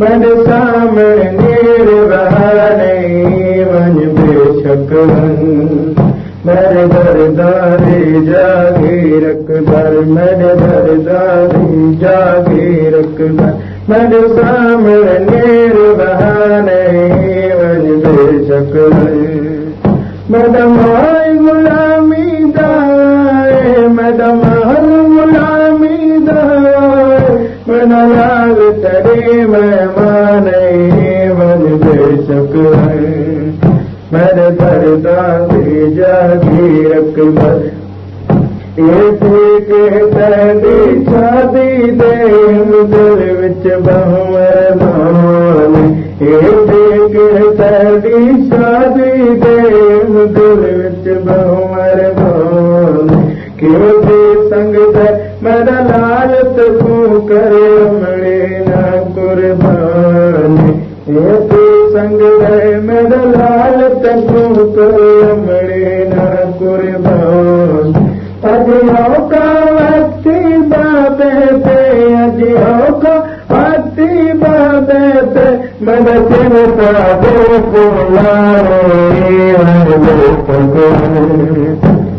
मन सामने बहाने वञ बेशक मर दरदारी जागी रखदार मर दरदारी जागी रखदार मन सामने बहाने वञ बेशक मदमाई गुलामी दाए मदमाल तरे मेहमान मन बेशक मर दरदारी जागी रखदार शादी दे दिल विच बहुमान तॾी शादी दे दिल विच बहुमर भान के संग मर लाल तूं करे मणे न कुर्बान संग मर लाल तूं करे मणे न कुर्बान अॼु का वक्ती बाबे ते अॼु का वक्ती बाबे ते मन तिन साधो को लारो